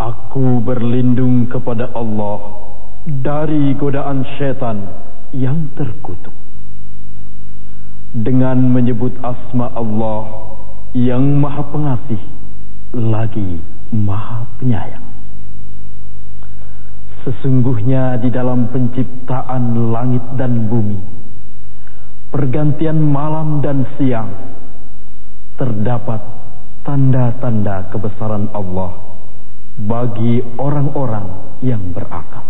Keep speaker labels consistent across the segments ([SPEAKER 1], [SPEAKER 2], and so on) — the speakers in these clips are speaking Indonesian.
[SPEAKER 1] Aku berlindung kepada Allah dari godaan setan yang terkutuk. Dengan menyebut asma Allah yang maha pengasih lagi maha penyayang. Sesungguhnya di dalam penciptaan langit dan bumi, pergantian malam dan siang, terdapat tanda-tanda kebesaran Allah bagi orang-orang yang berakal.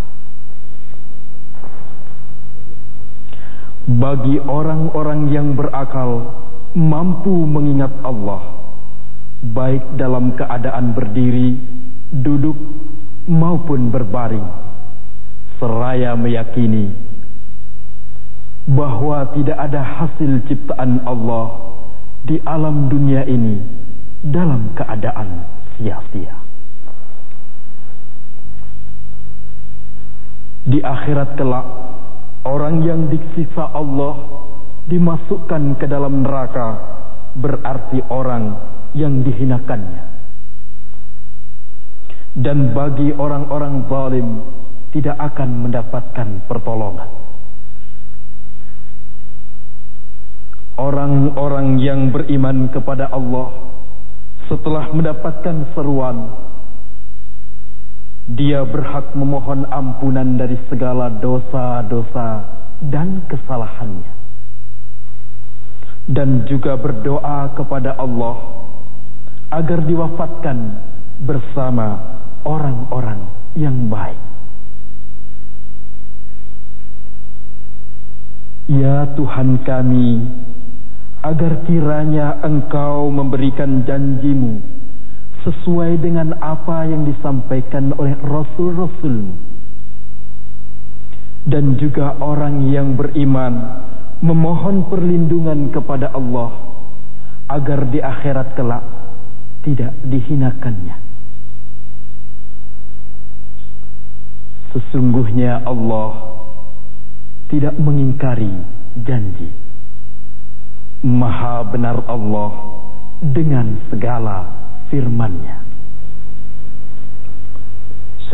[SPEAKER 1] Bagi orang-orang yang berakal mampu mengingat Allah baik dalam keadaan berdiri, duduk maupun berbaring, seraya meyakini bahwa tidak ada hasil ciptaan Allah di alam dunia ini dalam keadaan sia-sia. Di akhirat kelak, orang yang disiksa Allah dimasukkan ke dalam neraka berarti orang yang dihinakannya. Dan bagi orang-orang zalim tidak akan mendapatkan pertolongan. Orang-orang yang beriman kepada Allah setelah mendapatkan seruan dia berhak memohon ampunan dari segala dosa-dosa dan kesalahannya dan juga berdoa kepada Allah agar diwafatkan bersama orang-orang yang baik. Ya Tuhan kami, agar kiranya Engkau memberikan janjimu sesuai dengan apa yang disampaikan oleh Rasul-Rasul dan juga orang yang beriman memohon perlindungan kepada Allah agar di akhirat kelak tidak dihinakannya. Sesungguhnya Allah tidak mengingkari janji. Maha benar Allah dengan segala firman-Nya.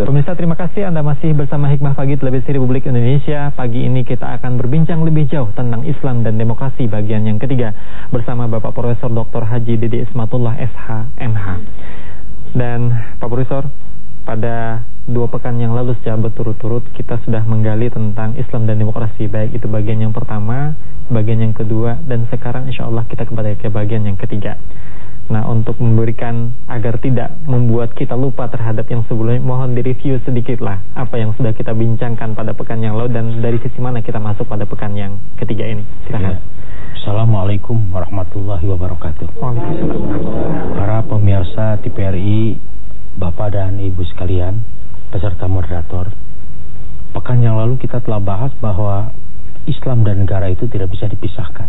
[SPEAKER 2] Pemirsa terima kasih Anda masih bersama Hikmah Pagi Televisi Republik Indonesia Pagi ini kita akan berbincang lebih jauh tentang Islam dan demokrasi bagian yang ketiga Bersama Bapak Profesor Dr. Haji Dede Ismatullah SH MH Dan Pak Profesor pada dua pekan yang lalu secara berturut-turut kita sudah menggali tentang Islam dan demokrasi. Baik itu bagian yang pertama, bagian yang kedua Dan sekarang insya Allah kita kembali ke bagian yang ketiga. Nah untuk memberikan agar tidak membuat kita lupa terhadap yang sebelumnya Mohon direview sedikit lah apa yang sudah kita bincangkan pada pekan yang lalu Dan dari sisi mana kita masuk pada pekan yang ketiga ini. Silahkan ya.
[SPEAKER 3] Assalamualaikum warahmatullahi wabarakatuh. Para pemirsa TPRI Bapak dan Ibu sekalian Peserta moderator Pekan yang lalu kita telah bahas bahwa Islam dan negara itu tidak bisa dipisahkan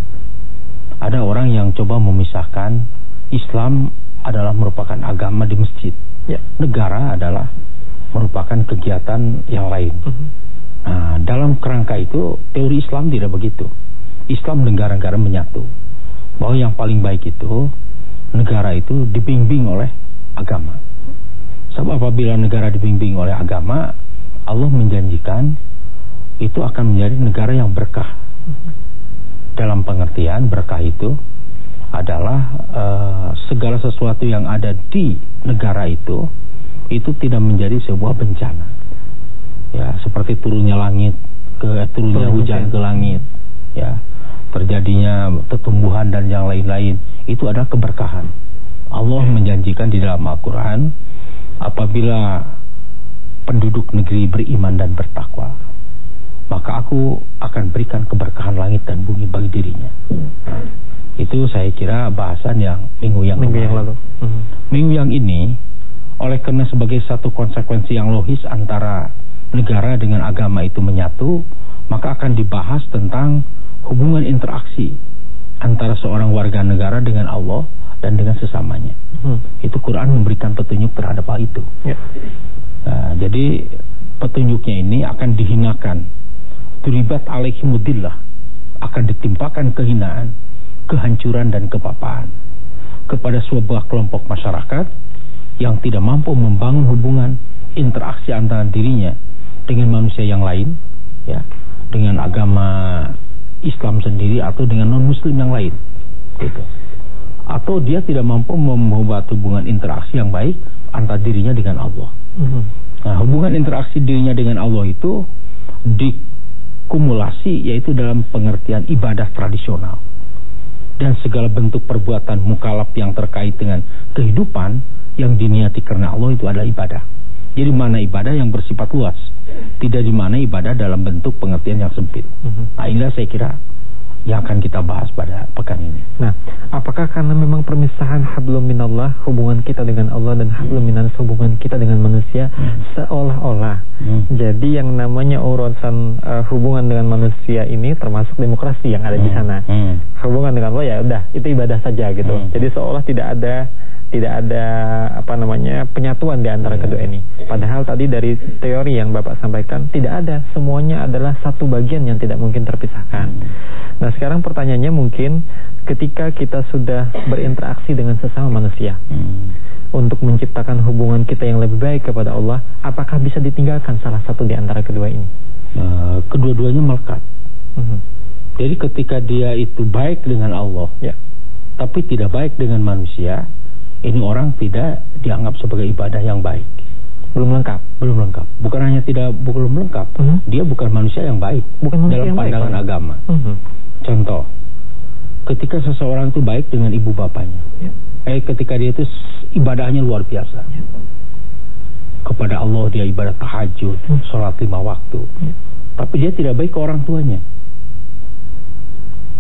[SPEAKER 3] Ada orang yang coba memisahkan Islam adalah merupakan agama di masjid. Ya. Negara adalah merupakan kegiatan yang lain. Uh mhm. -huh. Nah, dalam kerangka itu teori Islam tidak begitu. Islam negara-negara menyatu. Bahwa yang paling baik itu negara itu dibimbing oleh agama. Sebab apabila negara dibimbing oleh agama, Allah menjanjikan itu akan menjadi negara yang berkah. Dalam pengertian berkah itu adalah uh, segala sesuatu yang ada di negara itu itu tidak menjadi sebuah bencana. Ya, seperti turunnya langit ke eh, turunnya Turun hujan ke langit, ya. Terjadinya pertumbuhan dan yang lain-lain, itu adalah keberkahan. Allah menjanjikan di dalam Al-Qur'an apabila penduduk negeri beriman dan bertakwa, maka aku akan berikan keberkahan langit dan bumi bagi dirinya. Itu saya kira bahasan yang minggu yang
[SPEAKER 2] minggu yang lalu. Uh
[SPEAKER 3] -huh. Minggu yang ini oleh karena sebagai satu konsekuensi yang logis antara negara dengan agama itu menyatu, maka akan dibahas tentang hubungan interaksi antara seorang warga negara dengan Allah dan dengan sesamanya. -huh. Itu Quran memberikan petunjuk terhadap hal itu. Yeah. Nah, jadi petunjuknya ini akan dihinakan. Turibat alaihimudillah akan ditimpakan kehinaan kehancuran dan kepapaan. kepada sebuah kelompok masyarakat yang tidak mampu membangun hubungan interaksi antara dirinya dengan manusia yang lain, ya, dengan agama Islam sendiri atau dengan non Muslim yang lain, gitu. Atau dia tidak mampu membuat hubungan interaksi yang baik antara dirinya dengan Allah. Mm -hmm. Nah, hubungan interaksi dirinya dengan Allah itu dikumulasi yaitu dalam pengertian ibadah tradisional dan segala bentuk perbuatan mukalaf yang terkait dengan kehidupan yang diniati karena Allah itu adalah ibadah. Jadi mana ibadah yang bersifat luas, tidak di mana ibadah dalam bentuk pengertian yang sempit. Mhm. Nah inilah saya kira yang akan kita bahas pada pekan ini.
[SPEAKER 2] Nah, apakah karena memang permisahan hablum minallah hubungan kita dengan Allah dan hablum minan hubungan kita dengan manusia hmm. seolah-olah hmm. jadi yang namanya urusan uh, hubungan dengan manusia ini termasuk demokrasi yang ada hmm. di sana. Hmm. Hubungan dengan Allah ya udah itu ibadah saja gitu. Hmm. Jadi seolah tidak ada tidak ada apa namanya penyatuan di antara kedua ini. Padahal tadi dari teori yang Bapak sampaikan tidak ada, semuanya adalah satu bagian yang tidak mungkin terpisahkan. Nah, sekarang pertanyaannya mungkin ketika kita sudah berinteraksi dengan sesama manusia untuk menciptakan hubungan kita yang lebih baik kepada Allah, apakah bisa ditinggalkan salah satu di antara kedua ini?
[SPEAKER 3] Uh, kedua-duanya melekat. -huh. Jadi ketika dia itu baik dengan Allah, ya. tapi tidak baik dengan manusia, ini orang tidak dianggap sebagai ibadah yang baik.
[SPEAKER 2] Belum lengkap.
[SPEAKER 3] Belum lengkap. Bukan hanya tidak belum lengkap, uh -huh. dia bukan manusia yang baik
[SPEAKER 2] bukan manusia
[SPEAKER 3] dalam
[SPEAKER 2] yang
[SPEAKER 3] pandangan
[SPEAKER 2] baik,
[SPEAKER 3] agama. Uh -huh. Contoh, ketika seseorang itu baik dengan ibu bapaknya, ya. eh ketika dia itu ibadahnya luar biasa. Ya. Kepada Allah dia ibadah tahajud, uh sholat lima waktu. Ya. Tapi dia tidak baik ke orang tuanya.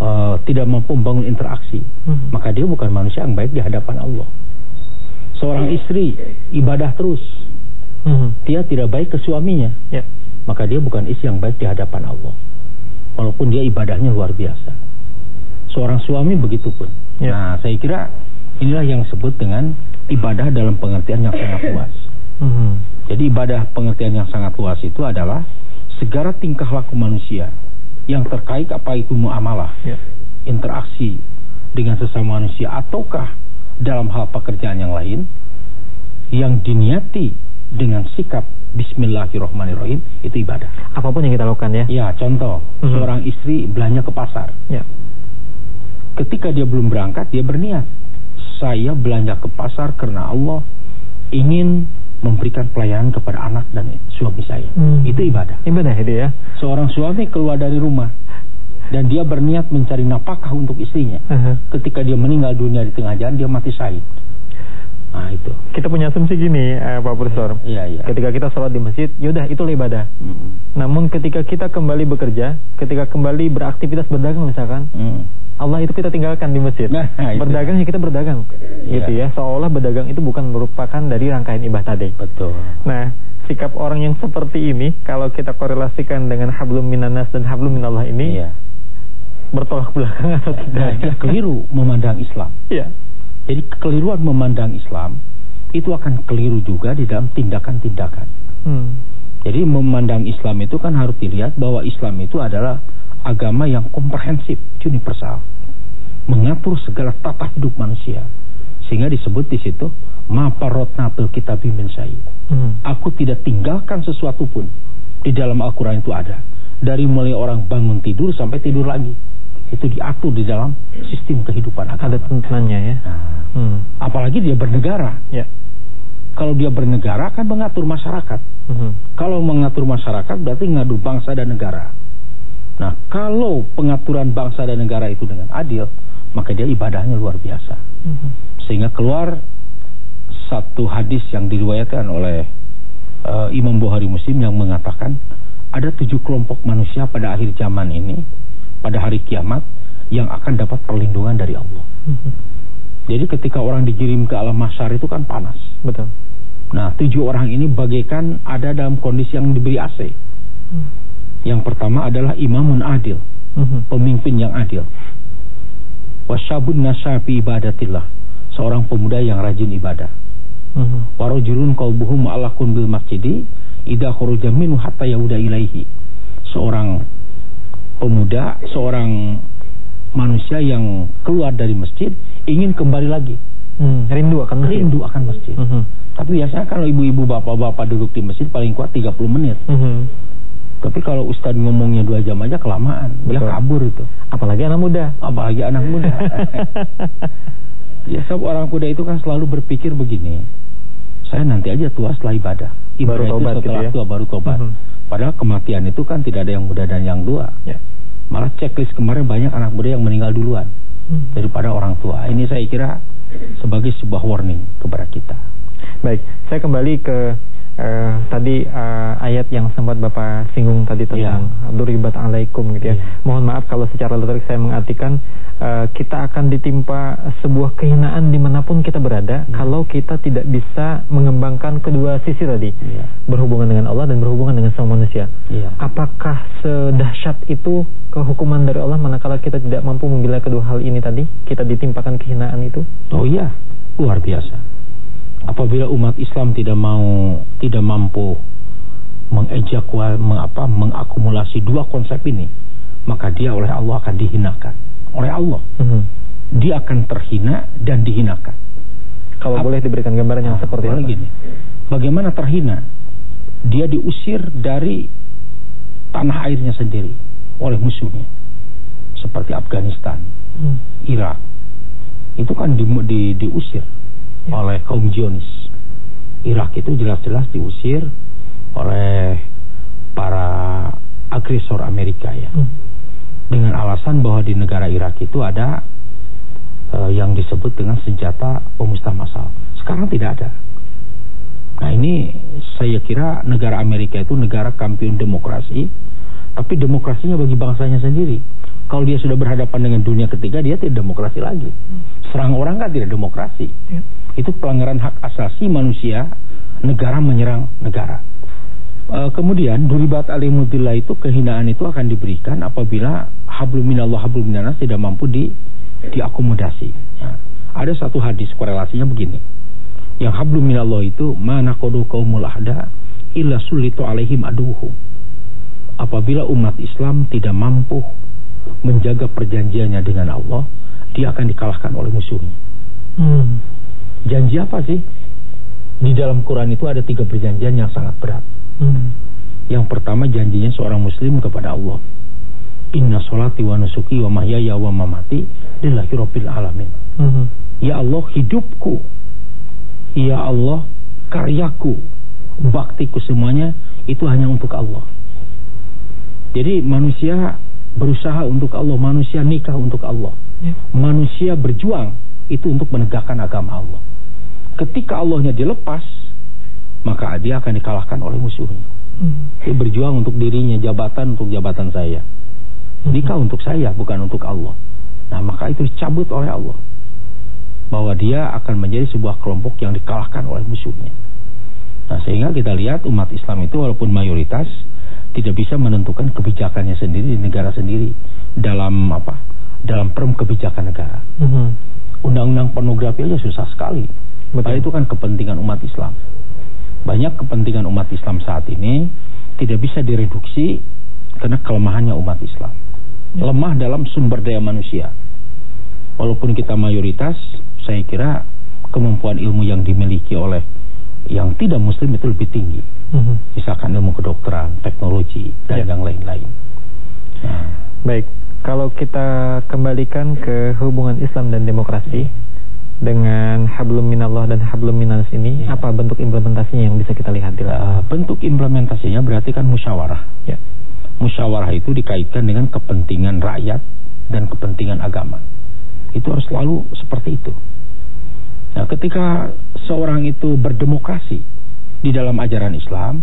[SPEAKER 3] Uh, tidak mampu membangun interaksi, uh maka dia bukan manusia yang baik di hadapan Allah seorang istri ibadah terus, hmm. dia tidak baik ke suaminya, ya. maka dia bukan istri yang baik di hadapan Allah. Walaupun dia ibadahnya luar biasa. Seorang suami begitu pun. Ya. Nah, saya kira inilah yang disebut dengan ibadah dalam pengertian yang sangat luas. Hmm. Jadi ibadah pengertian yang sangat luas itu adalah segala tingkah laku manusia yang terkait apa itu muamalah, ya. interaksi dengan sesama manusia ataukah dalam hal pekerjaan yang lain yang diniati dengan sikap Bismillahirrahmanirrahim itu ibadah.
[SPEAKER 2] Apa pun yang kita lakukan ya.
[SPEAKER 3] Ya, contoh mm -hmm. seorang istri belanja ke pasar. Ya. Ketika dia belum berangkat, dia berniat saya belanja ke pasar karena Allah ingin memberikan pelayanan kepada anak dan suami saya. Hmm. Itu ibadah.
[SPEAKER 2] Ibadah itu ya.
[SPEAKER 3] Seorang suami keluar dari rumah dan dia berniat mencari napakah untuk istrinya. Uh -huh. Ketika dia meninggal dunia di tengah jalan, dia mati syahid.
[SPEAKER 2] Nah itu. Kita punya asumsi gini, eh, Pak Profesor. Iya, iya. Ketika kita sholat di masjid, yaudah itu ibadah. Mm -hmm. Namun ketika kita kembali bekerja, ketika kembali beraktivitas berdagang misalkan, mm. Allah itu kita tinggalkan di masjid. Nah, berdagang ya kita berdagang, iya. gitu ya. Seolah berdagang itu bukan merupakan dari rangkaian ibadah tadi.
[SPEAKER 3] Betul.
[SPEAKER 2] Nah, sikap orang yang seperti ini, kalau kita korelasikan dengan hablum minanas dan hablum minallah ini, iya bertolak belakang atau tidak?
[SPEAKER 3] Nah, keliru memandang Islam. Ya. Jadi kekeliruan memandang Islam itu akan keliru juga di dalam tindakan-tindakan. Hmm. Jadi memandang Islam itu kan harus dilihat bahwa Islam itu adalah agama yang komprehensif, universal, mengatur segala tata hidup manusia. Sehingga disebut di situ ma parotnatul kitab min Hmm. Aku tidak tinggalkan sesuatu pun di dalam Al-Qur'an itu ada. Dari mulai orang bangun tidur sampai tidur lagi itu diatur di dalam sistem kehidupan agama.
[SPEAKER 2] Ada tuntunannya ya. Nah,
[SPEAKER 3] hmm. Apalagi dia bernegara. Ya. Kalau dia bernegara kan mengatur masyarakat. Hmm. Kalau mengatur masyarakat berarti mengatur bangsa dan negara. Nah, kalau pengaturan bangsa dan negara itu dengan adil, maka dia ibadahnya luar biasa. Hmm. Sehingga keluar satu hadis yang diriwayatkan oleh uh, Imam Bukhari Muslim yang mengatakan ada tujuh kelompok manusia pada akhir zaman ini pada hari kiamat yang akan dapat perlindungan dari Allah. Hmm. Jadi ketika orang dikirim ke alam masyar itu kan panas.
[SPEAKER 2] Betul.
[SPEAKER 3] Nah, tujuh orang ini bagaikan ada dalam kondisi yang diberi AC. Hmm. Yang pertama adalah imamun adil, hmm. pemimpin yang adil. Wasyabun nasyafi ibadatillah, seorang pemuda yang rajin ibadah. Hmm. Warojulun qalbuhum alakun bil masjidi idza kharaja minhu hatta yauda ilaihi. Seorang pemuda, seorang manusia yang keluar dari masjid ingin kembali lagi
[SPEAKER 2] Hmm, rindu akan masjid.
[SPEAKER 3] Rindu akan masjid. Mm -hmm. Tapi biasanya kalau ibu-ibu bapak-bapak duduk di masjid paling kuat 30 menit. Mm -hmm. Tapi kalau ustadz ngomongnya dua jam aja kelamaan, Betul. dia kabur itu.
[SPEAKER 2] Apalagi anak muda.
[SPEAKER 3] Apalagi anak muda. ya sebab orang muda itu kan selalu berpikir begini. Saya nanti aja tua setelah ibadah.
[SPEAKER 2] Ibadah baru tobat
[SPEAKER 3] setelah gitu ya? tua baru tobat. Mm -hmm. Padahal kematian itu kan tidak ada yang muda dan yang tua. Ya. Malah checklist kemarin banyak anak muda yang meninggal duluan hmm. daripada orang tua. Ini saya kira sebagai sebuah warning kepada kita.
[SPEAKER 2] Baik, saya kembali ke uh, tadi uh, ayat yang sempat Bapak singgung tadi tentang yeah. duribat alaikum gitu ya. Yeah. Mohon maaf kalau secara literik saya mengartikan uh, kita akan ditimpa sebuah kehinaan di mana pun kita berada yeah. kalau kita tidak bisa mengembangkan kedua sisi tadi. Yeah. Berhubungan dengan Allah dan berhubungan dengan sama manusia. Yeah. Apakah sedahsyat itu kehukuman dari Allah manakala kita tidak mampu membela kedua hal ini tadi? Kita ditimpakan kehinaan itu?
[SPEAKER 3] Oh iya, luar biasa apabila umat Islam tidak mau tidak mampu mengejakual mengapa mengakumulasi dua konsep ini maka dia oleh Allah akan dihinakan. Oleh Allah. Mm -hmm. dia akan terhina dan dihinakan.
[SPEAKER 2] Kalau Ap boleh diberikan gambaran yang nah, seperti apa?
[SPEAKER 3] gini bagaimana terhina? Dia diusir dari tanah airnya sendiri oleh musuhnya. Seperti Afghanistan mm. Irak. Itu kan di, di, diusir ya. oleh kaum Zionis. Irak itu jelas-jelas diusir oleh para agresor Amerika ya. Hmm. Dengan alasan bahwa di negara Irak itu ada uh, yang disebut dengan senjata pemusnah massal. Sekarang tidak ada. Nah ini saya kira negara Amerika itu negara kampion demokrasi, tapi demokrasinya bagi bangsanya sendiri. Kalau dia sudah berhadapan dengan dunia ketiga, dia tidak demokrasi lagi. Hmm. Serang orang kan tidak demokrasi. Ya itu pelanggaran hak asasi manusia negara menyerang negara. E, kemudian duribat alimudillah itu kehinaan itu akan diberikan apabila hablum minallah hablum minanas tidak mampu di diakomodasi. Nah, ada satu hadis korelasinya begini. Yang hablum minallah itu mana kodu kaumul ahda illa sulitu alaihim aduhum. Apabila umat Islam tidak mampu menjaga perjanjiannya dengan Allah, dia akan dikalahkan oleh musuhnya. Hmm. Janji apa sih? Di dalam Quran itu ada tiga perjanjian yang sangat berat. Hmm. Yang pertama janjinya seorang muslim kepada Allah. Inna solati wa nusuki wa mahyaya wa mamati lillahi rabbil alamin. Hmm. Ya Allah hidupku. Ya Allah karyaku. Baktiku semuanya itu hanya untuk Allah. Jadi manusia berusaha untuk Allah, manusia nikah untuk Allah. Ya. Manusia berjuang itu untuk menegakkan agama Allah ketika Allahnya dilepas, maka dia akan dikalahkan oleh musuhnya. Hmm. Dia berjuang untuk dirinya, jabatan untuk jabatan saya. Hmm. Nikah untuk saya, bukan untuk Allah. Nah, maka itu dicabut oleh Allah. Bahwa dia akan menjadi sebuah kelompok yang dikalahkan oleh musuhnya. Nah, sehingga kita lihat umat Islam itu walaupun mayoritas tidak bisa menentukan kebijakannya sendiri di negara sendiri dalam apa? Dalam perm kebijakan negara. Hmm. Undang-undang -undang pornografi aja susah sekali Betul. itu kan kepentingan umat Islam. Banyak kepentingan umat Islam saat ini tidak bisa direduksi karena kelemahannya umat Islam. Ya. Lemah dalam sumber daya manusia. Walaupun kita mayoritas, saya kira kemampuan ilmu yang dimiliki oleh yang tidak muslim itu lebih tinggi. Mm -hmm. Misalkan ilmu kedokteran, teknologi, dan ya. yang lain-lain.
[SPEAKER 2] Nah. Baik, kalau kita kembalikan ke hubungan Islam dan demokrasi, dengan hablum minallah dan hablum minas ini ya. apa bentuk implementasinya yang bisa kita lihat uh,
[SPEAKER 3] bentuk implementasinya berarti kan musyawarah ya. musyawarah itu dikaitkan dengan kepentingan rakyat dan kepentingan agama itu harus selalu seperti itu nah ketika seorang itu berdemokrasi di dalam ajaran Islam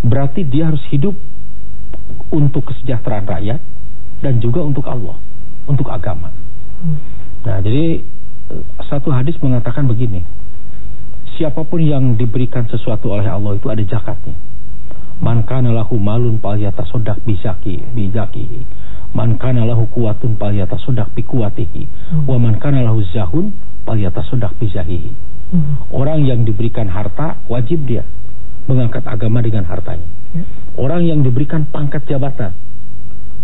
[SPEAKER 3] berarti dia harus hidup untuk kesejahteraan rakyat dan juga untuk Allah untuk agama nah jadi satu hadis mengatakan begini. Siapa pun yang diberikan sesuatu oleh Allah itu ada zakatnya. Man kana lahu malun sodak bizaki bizaki. Man kana lahu kuwatun sodak bikuwatihi. Hmm. Wa man kana lahu zahun sodak bizahihi. Hmm. Orang yang diberikan harta wajib dia mengangkat agama dengan hartanya. Ya. Orang yang diberikan pangkat jabatan,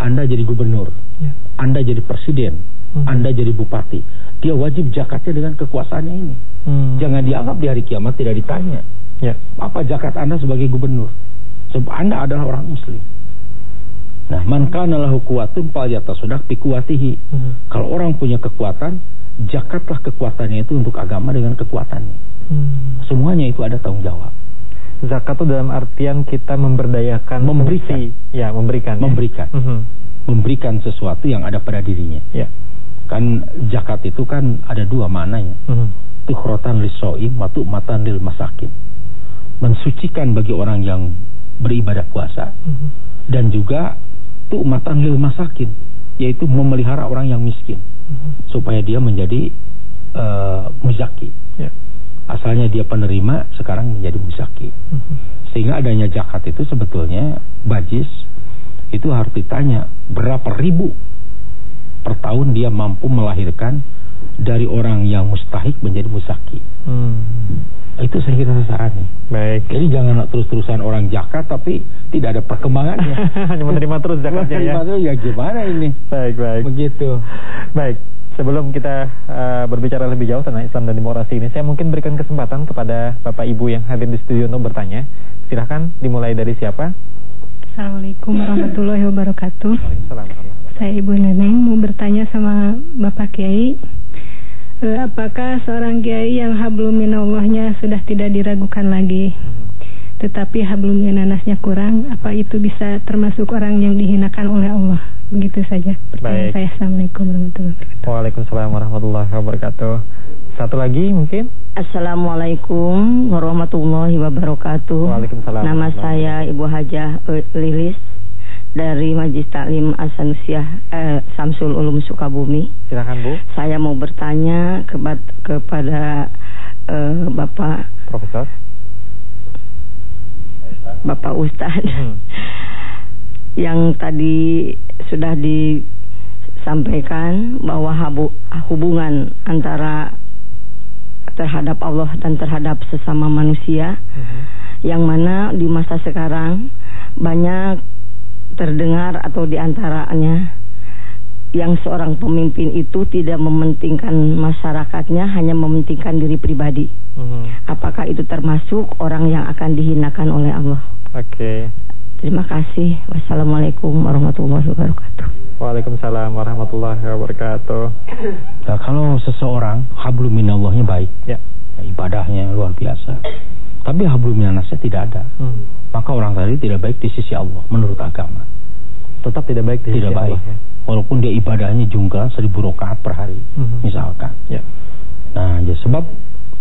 [SPEAKER 3] Anda jadi gubernur, ya. Anda jadi presiden, hmm. Anda jadi bupati, dia wajib zakatnya dengan kekuasaannya ini. Hmm. Jangan dianggap di hari kiamat tidak ditanya. Ya. Apa zakat Anda sebagai gubernur? Sebab Anda adalah orang muslim. Nah, man kana lahu quwwatun falyatasaddaq bi quwwatihi. Hmm. Kalau orang punya kekuatan, zakatlah kekuatannya itu untuk agama dengan kekuatannya. Hmm. Semuanya itu ada tanggung jawab.
[SPEAKER 2] Zakat itu dalam artian kita memberdayakan
[SPEAKER 3] memberikan.
[SPEAKER 2] Ya, memberikan.
[SPEAKER 3] Memberikan. Ya? Hmm. Memberikan sesuatu yang ada pada dirinya. Ya. Kan zakat itu kan ada dua maknanya. Hmm. Tukhrotan lisoim, matu matan lil masakin. Mensucikan bagi orang yang beribadah puasa. Hmm. Dan juga tu'matan lil masakin. Yaitu memelihara orang yang miskin. Hmm. Supaya dia menjadi uh, muzaki. Ya. Asalnya dia penerima, sekarang menjadi muzaki. Hmm. Sehingga adanya zakat itu sebetulnya bajis itu harus ditanya berapa ribu per tahun dia mampu melahirkan dari orang yang mustahik menjadi musaki. Hmm. Itu saya kira sasarannya.
[SPEAKER 2] Baik.
[SPEAKER 3] Jadi jangan terus-terusan orang jakat tapi tidak ada perkembangannya.
[SPEAKER 2] Hanya menerima terus zakatnya ya.
[SPEAKER 3] Menerima terus ya gimana ini?
[SPEAKER 2] Baik, baik.
[SPEAKER 3] Begitu.
[SPEAKER 2] Baik. Sebelum kita uh, berbicara lebih jauh tentang Islam dan demokrasi ini, saya mungkin berikan kesempatan kepada Bapak Ibu yang hadir di studio untuk bertanya. Silahkan dimulai dari siapa?
[SPEAKER 4] Assalamualaikum warahmatullahi wabarakatuh. Saya Ibu Neneng mau bertanya sama Bapak Kiai. E, apakah seorang kiai yang hablum minallahnya sudah tidak diragukan lagi? Tetapi hablum minanasnya kurang, apa itu bisa termasuk orang yang dihinakan oleh Allah? Begitu saja pertanyaan saya. Assalamualaikum warahmatullahi wabarakatuh.
[SPEAKER 2] Waalaikumsalam warahmatullahi wabarakatuh. Satu lagi mungkin?
[SPEAKER 5] Assalamualaikum warahmatullahi wabarakatuh.
[SPEAKER 2] Waalaikumsalam.
[SPEAKER 5] Nama saya Ibu Hajah Lilis dari Majlis Taklim Asanusiah eh, Samsul Ulum Sukabumi.
[SPEAKER 2] Silakan Bu.
[SPEAKER 5] Saya mau bertanya kepada kepada eh, Bapak
[SPEAKER 2] Profesor.
[SPEAKER 5] Bapak Ustadz. Hmm. yang tadi sudah disampaikan bahwa hubungan antara terhadap Allah dan terhadap sesama manusia uh-huh. yang mana di masa sekarang banyak terdengar atau di antaranya yang seorang pemimpin itu tidak mementingkan masyarakatnya hanya mementingkan diri pribadi. Uh-huh. Apakah itu termasuk orang yang akan dihinakan oleh Allah?
[SPEAKER 2] Oke. Okay.
[SPEAKER 5] Terima kasih. Wassalamualaikum warahmatullahi wabarakatuh.
[SPEAKER 2] Waalaikumsalam warahmatullahi wabarakatuh.
[SPEAKER 3] Nah, kalau seseorang hablum minallahnya baik, ya. ibadahnya luar biasa. Tapi hablum minannasnya tidak ada. Hmm. Maka orang tadi tidak baik di sisi Allah menurut agama.
[SPEAKER 2] Tetap tidak baik di
[SPEAKER 3] tidak
[SPEAKER 2] sisi
[SPEAKER 3] baik. Allah. Ya? Walaupun dia ibadahnya jumlah seribu rakaat per hari, hmm. misalkan. Ya. Nah, ya sebab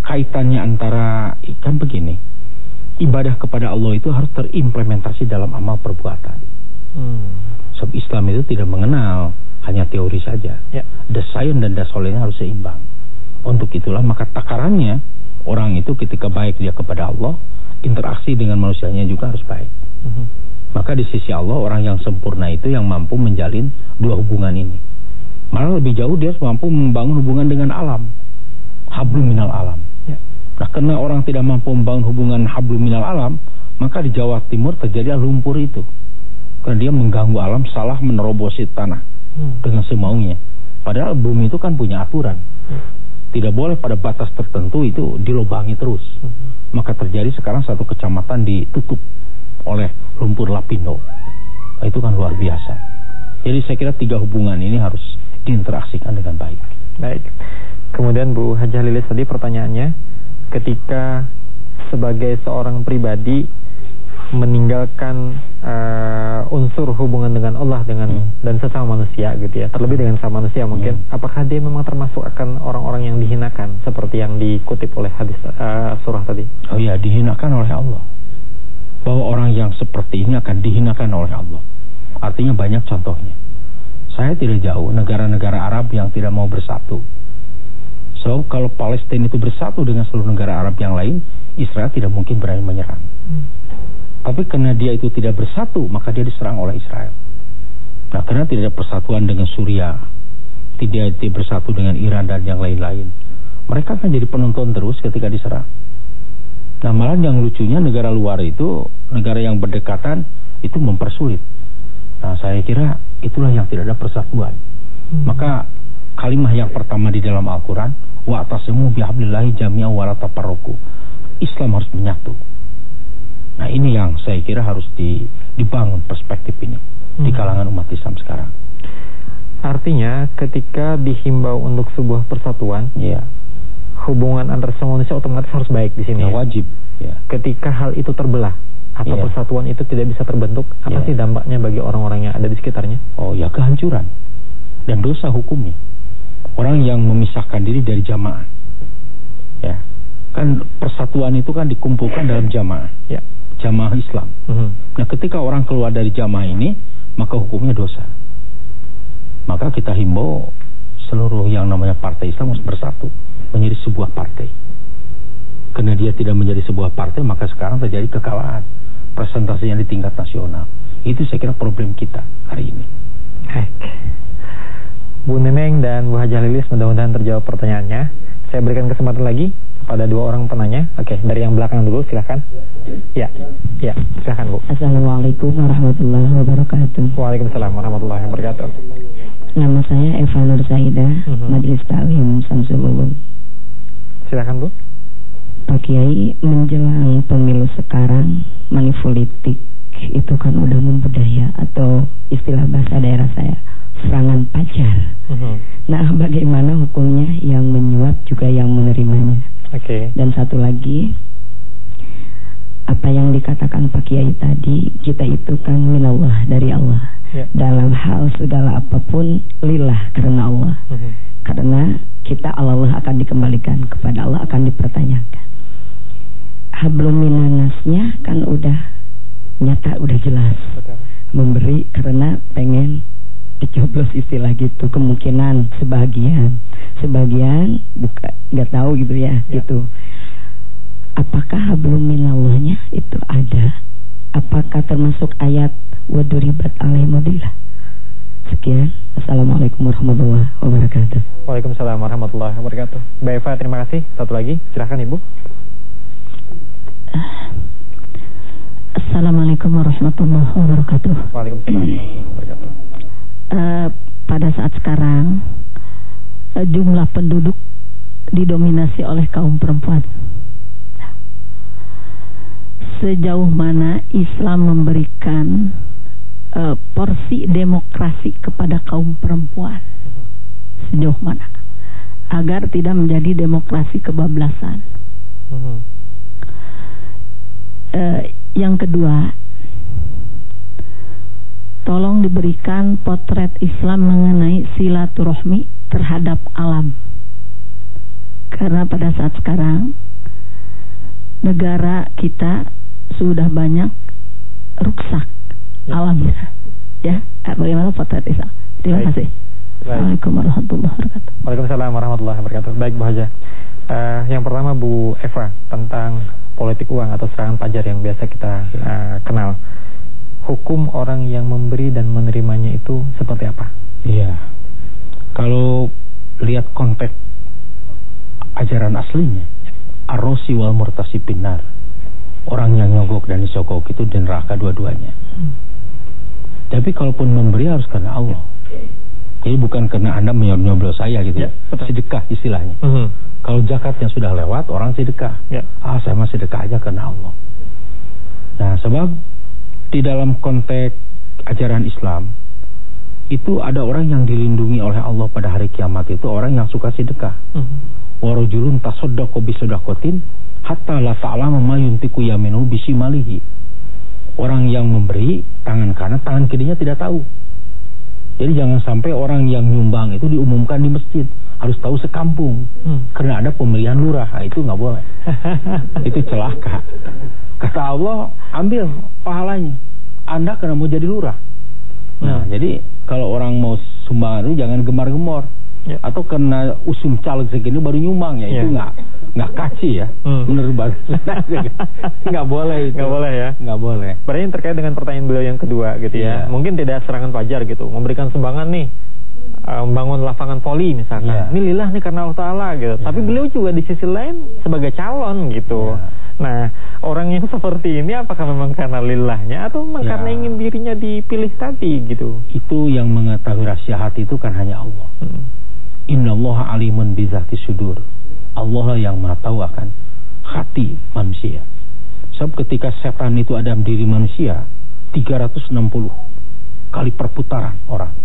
[SPEAKER 3] kaitannya antara ikan begini ibadah kepada Allah itu harus terimplementasi dalam amal perbuatan. Hmm. Sebab Islam itu tidak mengenal hanya teori saja. Ya. The science dan the solehnya harus seimbang. Untuk itulah maka takarannya orang itu ketika baik dia kepada Allah, interaksi dengan manusianya juga harus baik. Hmm. Maka di sisi Allah orang yang sempurna itu yang mampu menjalin dua hubungan ini. Malah lebih jauh dia mampu membangun hubungan dengan alam. Hablum minal alam. Nah, karena orang tidak mampu membangun hubungan hablum minal alam, maka di Jawa Timur terjadi lumpur itu. Karena dia mengganggu alam, salah menerobosi tanah hmm. dengan semaunya. Padahal bumi itu kan punya aturan. Hmm. Tidak boleh pada batas tertentu itu dilobangi terus. Maka terjadi sekarang satu kecamatan ditutup oleh lumpur lapindo. Nah, itu kan luar biasa. Jadi saya kira tiga hubungan ini harus diinteraksikan dengan baik.
[SPEAKER 2] Baik. Kemudian Bu Hajah Lilis tadi pertanyaannya, ketika sebagai seorang pribadi meninggalkan uh, unsur hubungan dengan Allah dengan hmm. dan sesama manusia gitu ya terlebih dengan sesama manusia mungkin hmm. apakah dia memang termasuk akan orang-orang yang dihinakan seperti yang dikutip oleh hadis uh, surah tadi
[SPEAKER 3] oh iya dihinakan oleh Allah bahwa orang yang seperti ini akan dihinakan oleh Allah artinya banyak contohnya saya tidak jauh negara-negara Arab yang tidak mau bersatu So, kalau Palestina itu bersatu dengan seluruh negara Arab yang lain, Israel tidak mungkin berani menyerang. Hmm. Tapi karena dia itu tidak bersatu, maka dia diserang oleh Israel. Nah, karena tidak ada persatuan dengan Suriah, tidak, tidak bersatu dengan Iran dan yang lain-lain, mereka akan jadi penonton terus ketika diserang. Nah, malah yang lucunya negara luar itu, negara yang berdekatan, itu mempersulit. Nah, saya kira itulah yang tidak ada persatuan. Hmm. Maka Kalimat yang pertama di dalam Al-Quran, wa atasimu bihablillahi jami'a wa Islam harus menyatu. Nah ini yang saya kira harus di, dibangun perspektif ini hmm. di kalangan umat Islam sekarang.
[SPEAKER 2] Artinya ketika dihimbau untuk sebuah persatuan, ya hubungan antar semua manusia otomatis harus baik di sini. Ya,
[SPEAKER 3] wajib. Ya.
[SPEAKER 2] Ketika hal itu terbelah atau ya. persatuan itu tidak bisa terbentuk, apa ya. sih dampaknya bagi orang-orang yang ada di sekitarnya?
[SPEAKER 3] Oh ya kehancuran dan dosa hukumnya. Orang yang memisahkan diri dari jamaah, ya kan persatuan itu kan dikumpulkan dalam jamaah. Ya jamaah Islam. Mm -hmm. Nah, ketika orang keluar dari jamaah ini, maka hukumnya dosa. Maka kita himbau seluruh yang namanya partai Islam harus bersatu menjadi sebuah partai. Karena dia tidak menjadi sebuah partai, maka sekarang terjadi kekalahan presentasinya di tingkat nasional. Itu saya kira problem kita hari ini. Baik.
[SPEAKER 2] Bu Neneng dan Bu Haji Lilis mudah-mudahan terjawab pertanyaannya. Saya berikan kesempatan lagi pada dua orang penanya. Oke, dari yang belakang dulu silahkan. Ya, ya, silahkan Bu.
[SPEAKER 6] Assalamualaikum warahmatullahi wabarakatuh.
[SPEAKER 2] Waalaikumsalam warahmatullahi wabarakatuh.
[SPEAKER 6] Nama saya Eva Nur Saida, uh mhm. -huh. Majelis Ta'lim Samsul Ulum.
[SPEAKER 2] Silahkan Bu.
[SPEAKER 6] Pak Kiai, menjelang pemilu sekarang, manipolitik itu kan udah membudaya atau istilah bahasa daerah saya, serangan pacar. Uh mhm. -huh. Nah, bagaimana hukumnya yang menyuap juga yang menerimanya?
[SPEAKER 2] Oke. Okay.
[SPEAKER 6] Dan satu lagi apa yang dikatakan Pak Kiai tadi, kita itu kan minallah dari Allah. Yeah. Dalam hal segala apa pun lillah karena Allah. Mm -hmm. Karena kita Allah akan dikembalikan kepada Allah akan dipertanyakan. Hablum minanasnya kan udah nyata udah jelas. Betul. Memberi karena pengen dicoblos istilah gitu kemungkinan sebagian. Sebagian buka nggak tahu gitu ya, ya. gitu. Apakah hablum minallahnya itu ada? Apakah termasuk ayat waduribat alaihimudillah? Sekian. Assalamualaikum warahmatullahi wabarakatuh.
[SPEAKER 2] Waalaikumsalam warahmatullahi wabarakatuh. Mbak Eva terima kasih. Satu lagi silahkan ibu.
[SPEAKER 6] Assalamualaikum warahmatullahi wabarakatuh.
[SPEAKER 2] Waalaikumsalam
[SPEAKER 6] uh, pada saat sekarang uh, jumlah penduduk didominasi oleh kaum perempuan. Sejauh mana Islam memberikan uh, porsi demokrasi kepada kaum perempuan? Sejauh mana? Agar tidak menjadi demokrasi kebablasan. Uh, yang kedua, tolong diberikan potret Islam mengenai silaturahmi terhadap alam. Karena pada saat sekarang negara kita sudah banyak rusak ya. alamnya. Ya, bagaimana potret Islam? Terima Baik. kasih. Assalamualaikum warahmatullahi wabarakatuh.
[SPEAKER 2] Waalaikumsalam warahmatullahi wabarakatuh. Baik Bu Haja. Uh, yang pertama Bu Eva tentang politik uang atau serangan pajar yang biasa kita uh, kenal hukum orang yang memberi dan menerimanya itu seperti apa?
[SPEAKER 3] Iya. Kalau lihat konteks ajaran aslinya, arosi wal murtasi pinar. Orang yang nyogok dan disogok itu dan neraka dua-duanya. Hmm. Tapi kalaupun memberi harus karena Allah. Jadi bukan karena Anda menyoblos saya gitu ya. ya sedekah istilahnya. Hmm. Kalau zakatnya sudah lewat, orang sedekah. Ya. Ah, saya mah sedekah aja karena Allah. Nah, sebab di dalam konteks ajaran Islam itu ada orang yang dilindungi oleh Allah pada hari kiamat itu orang yang suka sedekah. Mhm. Warajulun tasaddaqu bisadaqatin hatta la ta'lama ma yuntiku yaminu bisimalihi. Orang yang memberi tangan kanan, tangan kirinya tidak tahu. Jadi jangan sampai orang yang nyumbang itu diumumkan di masjid. Harus tahu sekampung. Hmm. Karena ada pemilihan lurah. Nah, itu nggak boleh. itu celaka. Kata Allah, ambil pahalanya. Anda kena mau jadi lurah. Nah, hmm. jadi kalau orang mau sumbangan itu jangan gemar-gemor. Ya. Atau kena usum caleg segini baru nyumbang ya, ya. itu nggak nggak kaci ya. Hmm. Menurut nggak boleh itu.
[SPEAKER 2] Nggak boleh ya.
[SPEAKER 3] Nggak boleh.
[SPEAKER 2] Berarti terkait dengan pertanyaan beliau yang kedua gitu ya. ya. Mungkin tidak serangan pajar gitu, memberikan sumbangan nih uh, membangun lapangan voli misalkan. Ini lillah nih karena Allah Taala gitu. Ya. Tapi beliau juga di sisi lain sebagai calon gitu. Ya. Nah, orang yang seperti ini apakah memang karena lillahnya atau memang ya. karena ingin dirinya dipilih tadi gitu?
[SPEAKER 3] Itu yang mengetahui rahasia hati itu kan hanya Allah. Hmm. Innallaha alimun bizati sudur. Allah lah yang maha tahu akan hati manusia. Sebab ketika setan itu ada di diri manusia, 360 kali perputaran orang.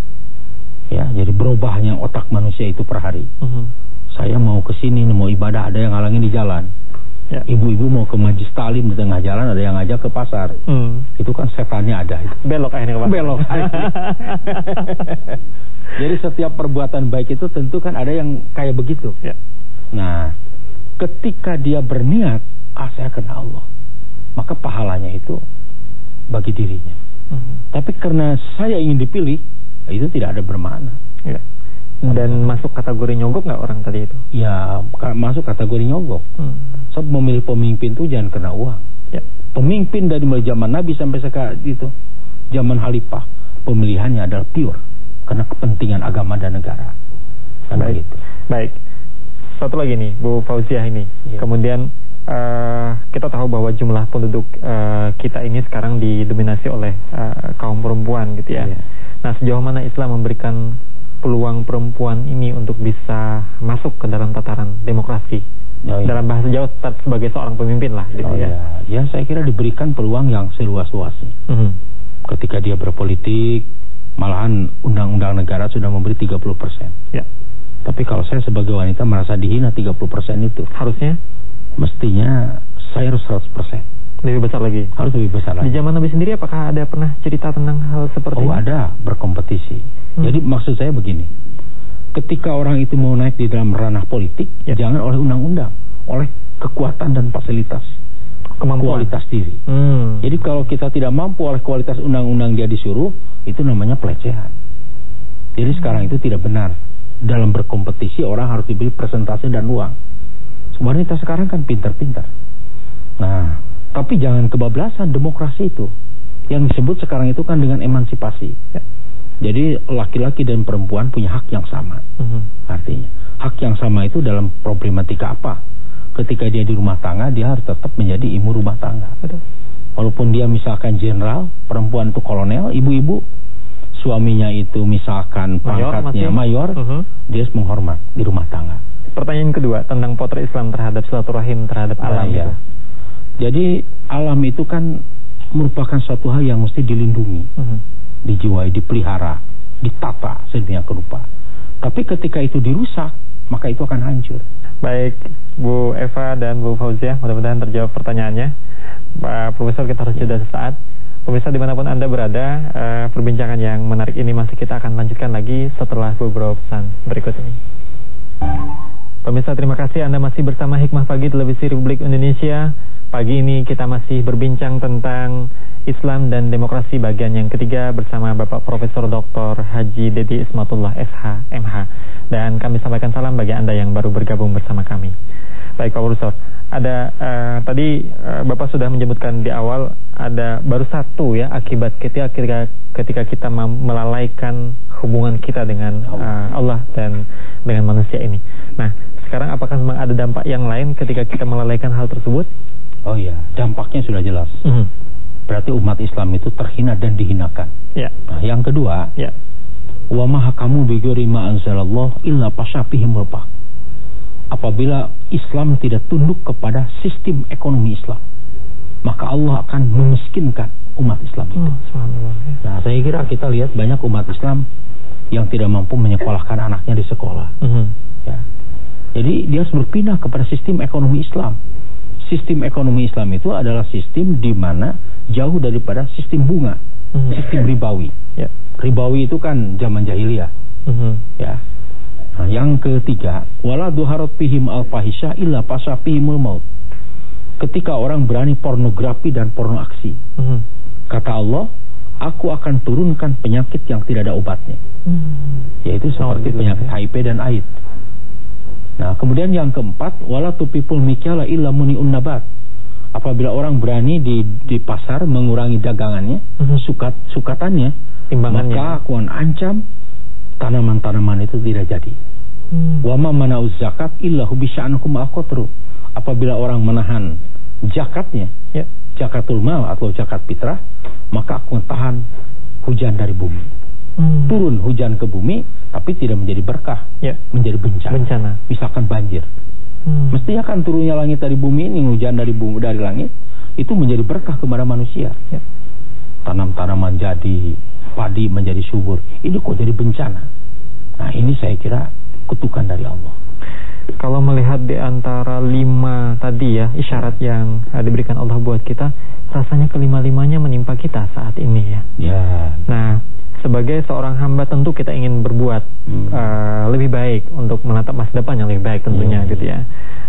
[SPEAKER 3] Ya, jadi berubahnya otak manusia itu per hari. Uh mhm. -huh. Saya mau ke sini mau ibadah ada yang halangin di jalan. Ya. Ibu-ibu mau ke majlis talim di tengah jalan ada yang ngajak ke pasar. Hmm. Itu kan setannya ada itu.
[SPEAKER 2] Belok akhirnya ke pasar.
[SPEAKER 3] Belok Jadi setiap perbuatan baik itu tentu kan ada yang kayak begitu. Ya. Nah, ketika dia berniat, ah saya kena Allah. Maka pahalanya itu bagi dirinya. Hmm. Tapi karena saya ingin dipilih, itu tidak ada bermakna. Ya.
[SPEAKER 2] Dan masuk kategori nyogok nggak orang tadi itu?
[SPEAKER 3] Ya, masuk kategori nyogok. Hmm. Sebab memilih pemimpin itu jangan kena uang. Ya. Pemimpin dari mulai zaman Nabi sampai sekarang itu, zaman Khalifah, pemilihannya adalah pure karena kepentingan agama dan negara.
[SPEAKER 2] Kan Baik. Begitu. Baik. Satu lagi nih, Bu Fauziah ini. Ya. Kemudian uh, kita tahu bahwa jumlah penduduk uh, kita ini sekarang didominasi oleh uh, kaum perempuan gitu ya. ya. Nah, sejauh mana Islam memberikan peluang perempuan ini untuk bisa masuk ke dalam tataran demokrasi oh, iya. dalam bahasa Jawa sebagai seorang pemimpin lah gitu oh, ya.
[SPEAKER 3] ya. Ya saya kira diberikan peluang yang seluas-luasnya. Mm -hmm. Ketika dia berpolitik, malahan undang-undang negara sudah memberi 30 persen. Ya. Tapi kalau saya sebagai wanita merasa dihina 30 persen itu.
[SPEAKER 2] Harusnya?
[SPEAKER 3] Mestinya saya harus 100 persen.
[SPEAKER 2] Lebih besar lagi?
[SPEAKER 3] Harus lebih besar lagi.
[SPEAKER 2] Di zaman Nabi sendiri apakah ada pernah cerita tentang hal seperti
[SPEAKER 3] oh, ini? Oh ada, berkompetisi. Hmm. Jadi maksud saya begini. Ketika orang itu mau naik di dalam ranah politik, ya. jangan oleh undang-undang, oleh kekuatan dan fasilitas. Kemampuan. Kualitas diri. Hmm. Jadi kalau kita tidak mampu oleh kualitas undang-undang dia disuruh, itu namanya pelecehan. Jadi hmm. sekarang itu tidak benar. Dalam berkompetisi orang harus diberi presentasi dan uang. Sebenarnya kita sekarang kan pintar-pintar. Nah, tapi jangan kebablasan demokrasi itu. Yang disebut sekarang itu kan dengan emansipasi. Ya. Jadi laki-laki dan perempuan punya hak yang sama. Uh mhm. -huh. Artinya, hak yang sama itu dalam problematika apa? Ketika dia di rumah tangga, dia harus tetap menjadi ibu rumah tangga. Betul. Walaupun dia misalkan jenderal, perempuan itu kolonel, ibu-ibu, suaminya itu misalkan pangkatnya mayor, mayor uh. -huh. dia menghormat di rumah tangga.
[SPEAKER 2] Pertanyaan kedua tentang potret Islam terhadap silaturahim terhadap nah, alam ya. itu.
[SPEAKER 3] Jadi alam itu kan merupakan suatu hal yang mesti dilindungi, uh mhm. -huh. dijiwai, dipelihara, ditata sedemikian rupa. Tapi ketika itu dirusak, maka itu akan hancur.
[SPEAKER 2] Baik, Bu Eva dan Bu Fauzia, mudah-mudahan terjawab pertanyaannya. Pak Profesor, kita harus jeda sesaat. Pemirsa di mana pun Anda berada, uh, perbincangan yang menarik ini masih kita akan lanjutkan lagi setelah beberapa pesan berikut ini. Pemirsa, terima kasih Anda masih bersama Hikmah Pagi Televisi Republik Indonesia. Pagi ini kita masih berbincang tentang Islam dan demokrasi bagian yang ketiga bersama Bapak Profesor Dr. Haji Dedi Ismatullah SH MH dan kami sampaikan salam bagi Anda yang baru bergabung bersama kami. Baik Pak Profesor, ada uh, tadi uh, Bapak sudah menyebutkan di awal ada baru satu ya akibat ketika ketika, ketika kita melalaikan hubungan kita dengan uh, Allah dan dengan manusia ini. Nah, sekarang apakah memang ada dampak yang lain ketika kita melalaikan hal tersebut?
[SPEAKER 3] Oh iya, dampaknya sudah jelas. Mm -hmm. Berarti umat Islam itu terhina dan dihinakan. Yeah. Nah, yang kedua, yeah. wa mahakamu bigori ma anzalallah illa pasapihim rebah. Apabila Islam tidak tunduk kepada sistem ekonomi Islam, maka Allah akan memiskinkan umat Islam itu. Oh, nah, saya kira kita lihat banyak umat Islam yang tidak mampu menyekolahkan anaknya di sekolah. Mm -hmm. ya. Jadi dia harus berpindah kepada sistem ekonomi Islam sistem ekonomi Islam itu adalah sistem di mana jauh daripada sistem bunga, mm-hmm. sistem ribawi. Yeah. Ribawi itu kan zaman jahiliyah. Mm-hmm. Ya. Nah, yang ketiga, wala duharat pihim al fahisha illa pasapihimul maut. Ketika orang berani pornografi dan porno aksi. Mm-hmm. Kata Allah, aku akan turunkan penyakit yang tidak ada obatnya. Mm-hmm. Yaitu seperti oh, penyakit HIV dan AIDS. Nah, kemudian yang keempat, wala tupipul mikyala illa muni'un nabat. Apabila orang berani di di pasar mengurangi dagangannya, uh sukat sukatannya, timbangannya, maka aku akan ancam tanaman-tanaman itu tidak jadi. Hmm. Wa ma mana'uz zakat illa hubisya'ankum al-qatru. Apabila orang menahan zakatnya, ya. zakatul mal atau zakat fitrah, maka aku tahan hujan dari bumi. Hmm. Turun hujan ke bumi, tapi tidak menjadi berkah, ya. menjadi bencana. bencana. Misalkan banjir. Hmm. Mestinya kan turunnya langit dari bumi ini, hujan dari bumi dari langit, itu menjadi berkah kepada manusia. Ya. Tanam-tanaman jadi, padi menjadi subur. Ini kok jadi bencana. Nah ini saya kira kutukan dari Allah.
[SPEAKER 2] Kalau melihat di antara lima tadi ya isyarat yang diberikan Allah buat kita, rasanya kelima-limanya menimpa kita saat ini ya. Ya. Nah, sebagai seorang hamba tentu kita ingin berbuat hmm. uh, lebih baik untuk menatap masa depan yang lebih baik tentunya hmm. gitu ya.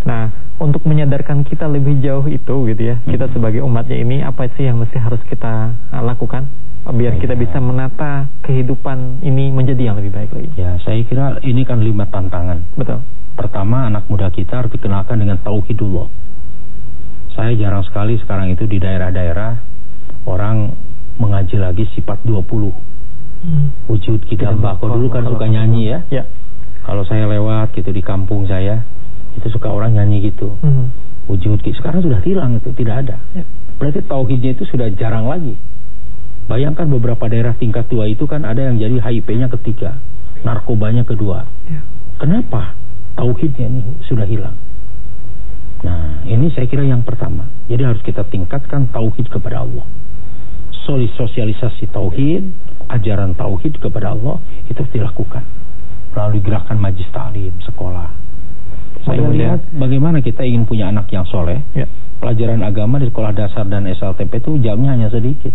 [SPEAKER 2] Nah, untuk menyadarkan kita lebih jauh itu gitu ya, hmm. kita sebagai umatnya ini apa sih yang mesti harus kita uh, lakukan biar kita bisa menata kehidupan ini menjadi yang lebih baik lagi.
[SPEAKER 3] Ya, saya kira ini kan lima tantangan. Betul. Pertama, anak muda kita harus dikenalkan dengan tauhidullah. Saya jarang sekali sekarang itu di daerah-daerah orang mengaji lagi sifat 20. Wujud kita mbak dulu kan suka nyanyi ya. ya. Kalau saya lewat gitu di kampung saya, itu suka orang nyanyi gitu. Hmm. Wujud kita sekarang sudah hilang itu, tidak ada. Ya. Berarti tauhidnya itu sudah jarang lagi. Bayangkan beberapa daerah tingkat tua itu kan ada yang jadi HIV-nya ketiga, narkobanya kedua. Ya. Kenapa? tauhidnya ini sudah hilang. Nah, ini saya kira yang pertama. Jadi harus kita tingkatkan tauhid kepada Allah. Soli sosialisasi tauhid, ajaran tauhid kepada Allah itu harus dilakukan melalui gerakan majlis taklim sekolah. Saya melihat bagaimana kita ingin punya anak yang soleh. Ya. Pelajaran agama di sekolah dasar dan SLTP itu jamnya hanya sedikit.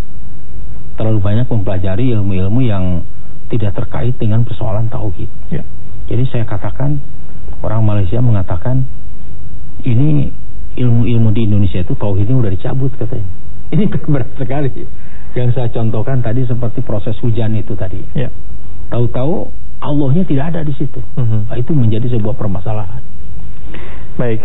[SPEAKER 3] Terlalu banyak mempelajari ilmu-ilmu yang tidak terkait dengan persoalan tauhid. Ya. Jadi saya katakan orang Malaysia mengatakan ini ilmu-ilmu di Indonesia itu tauhidnya udah dicabut katanya. Ini berat sekali. Yang saya contohkan tadi seperti proses hujan itu tadi. Ya. Tahu-tahu Allahnya tidak ada di situ. Uh mhm. -huh. nah, itu menjadi sebuah permasalahan.
[SPEAKER 2] Baik.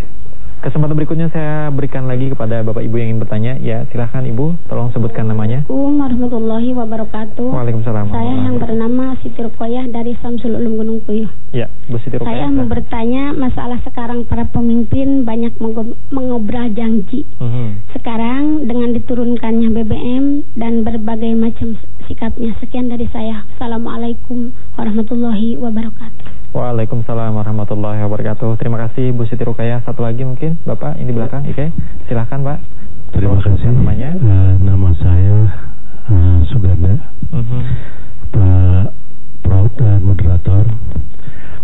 [SPEAKER 2] Kesempatan berikutnya saya berikan lagi kepada Bapak Ibu yang ingin bertanya. Ya, silahkan Ibu, tolong sebutkan namanya.
[SPEAKER 7] Assalamualaikum warahmatullahi wabarakatuh.
[SPEAKER 2] Waalaikumsalam.
[SPEAKER 7] Saya yang bernama Siti Rukoyah dari Samsul Ulum Gunung Puyuh.
[SPEAKER 2] Ya, Bu Siti
[SPEAKER 7] Rukoyah. Saya mau bertanya masalah sekarang para pemimpin banyak mengobrol janji. Uh mhm. -huh. Sekarang dengan diturunkannya BBM dan berbagai macam sikapnya. Sekian dari saya. Assalamualaikum warahmatullahi wabarakatuh.
[SPEAKER 2] Waalaikumsalam warahmatullahi wabarakatuh. Terima kasih Bu Siti Rukaya. Satu lagi mungkin Bapak ini di belakang. Oke, silahkan Pak.
[SPEAKER 8] Terima kasih. Namanya? Uh, nama saya uh, Suganda. Uh mhm. -huh. Pak Prof dan moderator.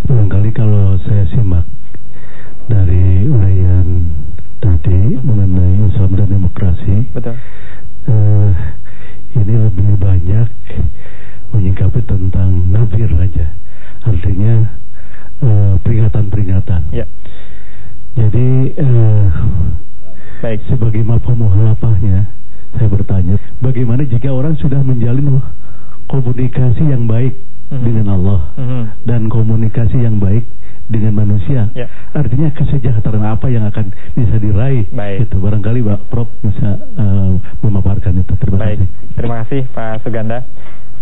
[SPEAKER 8] Barangkali kalau saya simak dari urayan tadi mengenai Islam dan demokrasi. Betul. Uh, ini lebih uh, baik sebagai mafhum muhalafahnya saya bertanya, bagaimana jika orang sudah menjalin komunikasi yang baik mm -hmm. dengan Allah mm -hmm. dan komunikasi yang baik dengan manusia. Ya. Artinya kesejahteraan apa yang akan bisa diraih? Baik. Itu barangkali Pak Prof bisa uh, memaparkan itu. Terima Baik. kasih.
[SPEAKER 2] Terima kasih Pak Suganda.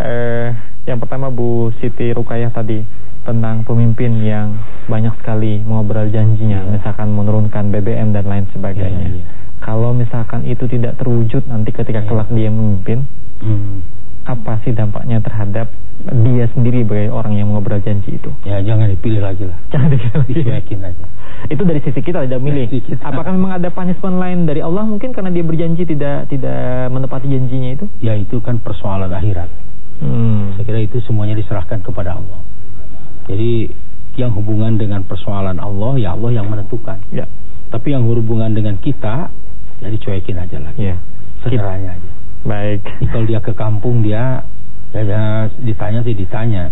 [SPEAKER 2] Uh, yang pertama Bu Siti Rukayah tadi tentang pemimpin yang banyak sekali mengobrol janjinya, yeah. misalkan menurunkan BBM dan lain sebagainya. Yeah, yeah. Kalau misalkan itu tidak terwujud nanti ketika yeah. kelak dia memimpin, mm. apa sih dampaknya terhadap dia sendiri sebagai orang yang mengobrol janji itu?
[SPEAKER 3] Ya jangan dipilih lagi lah. Jangan dipilih lagi. Yakin aja.
[SPEAKER 2] Itu dari sisi kita tidak milih. Apakah memang ada punishment lain dari Allah mungkin karena dia berjanji tidak tidak menepati janjinya itu?
[SPEAKER 3] Ya itu kan persoalan akhirat. Hmm. Saya kira itu semuanya diserahkan kepada Allah. Jadi yang hubungan dengan persoalan Allah ya Allah yang menentukan. Ya. Tapi yang hubungan dengan kita ya dicuekin aja lah. Ya. Sejarahnya aja.
[SPEAKER 2] Baik.
[SPEAKER 3] Jadi kalau dia ke kampung dia ya, ya ditanya sih ditanya,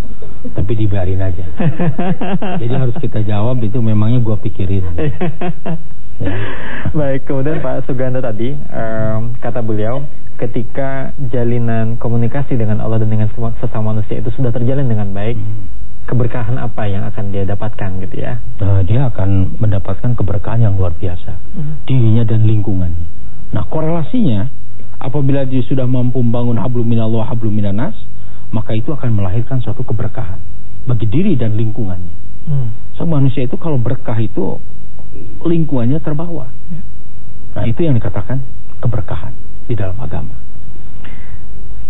[SPEAKER 3] tapi dibiarin aja. Jadi harus kita jawab itu memangnya gua pikirin.
[SPEAKER 2] ya. Baik, kemudian Pak Suganda tadi um, kata beliau ketika jalinan komunikasi dengan Allah dan dengan sesama manusia itu sudah terjalin dengan baik, hmm keberkahan apa yang akan dia dapatkan gitu ya?
[SPEAKER 3] Nah, dia akan mendapatkan keberkahan yang luar biasa, hmm. dirinya dan lingkungannya. Nah, korelasinya apabila dia sudah mampu membangun hablum minallah hablum minanas, maka itu akan melahirkan suatu keberkahan bagi diri dan lingkungannya. Hmm. So, manusia itu kalau berkah itu lingkungannya terbawa. Ya. Nah, itu yang dikatakan keberkahan di dalam agama.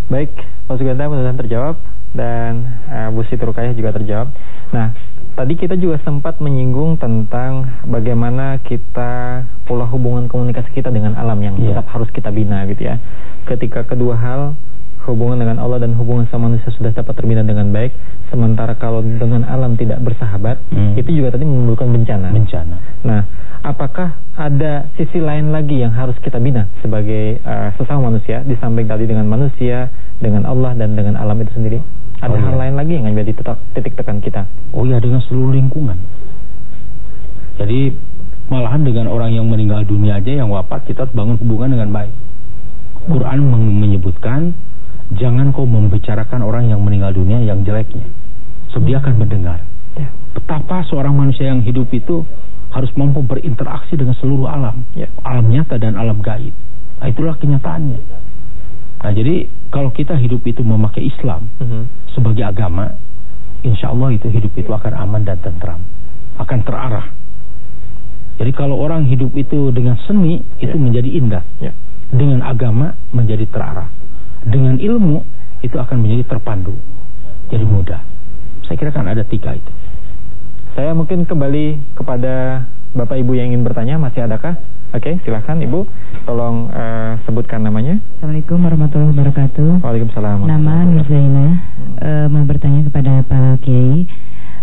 [SPEAKER 2] Baik, Pak Suganda mudah-mudahan terjawab. dan uh, Bu Siti Rukayah juga terjawab. Nah, tadi kita juga sempat menyinggung tentang bagaimana kita pola hubungan komunikasi kita dengan alam yang yeah. tetap harus kita bina gitu ya. Ketika kedua hal hubungan dengan Allah dan hubungan sama manusia sudah dapat terbina dengan baik, sementara kalau dengan alam tidak bersahabat, hmm. itu juga tadi menimbulkan bencana.
[SPEAKER 3] Bencana.
[SPEAKER 2] Nah, apakah ada sisi lain lagi yang harus kita bina sebagai uh, sesama manusia di samping tadi dengan manusia, dengan Allah dan dengan alam itu sendiri? Ada oh, hal iya. lain lagi yang menjadi tetap titik tekan kita?
[SPEAKER 3] Oh ya, dengan seluruh lingkungan. Jadi malahan dengan orang yang meninggal dunia aja yang wafat kita harus bangun hubungan dengan baik. Quran menyebutkan jangan kau membicarakan orang yang meninggal dunia yang jeleknya. Sebab dia akan mendengar. Ya. Betapa seorang manusia yang hidup itu harus mampu berinteraksi dengan seluruh alam. Ya. Alam nyata dan alam gaib. Nah, itulah kenyataannya. Nah, jadi kalau kita hidup itu memakai Islam mhm. -huh. sebagai agama, insya Allah itu hidup itu akan aman dan tentram. Akan terarah. Jadi kalau orang hidup itu dengan seni, itu ya. menjadi indah. Ya. Dengan agama, menjadi terarah dengan ilmu itu akan menjadi terpandu jadi mudah saya kira kan ada tiga itu
[SPEAKER 2] saya mungkin kembali kepada Bapak Ibu yang ingin bertanya masih adakah Oke, silahkan Ibu, tolong uh, sebutkan namanya.
[SPEAKER 9] Assalamualaikum warahmatullahi wabarakatuh.
[SPEAKER 2] Waalaikumsalam.
[SPEAKER 9] Nama Nurzaina, hmm. uh, mau bertanya kepada Pak Kiai.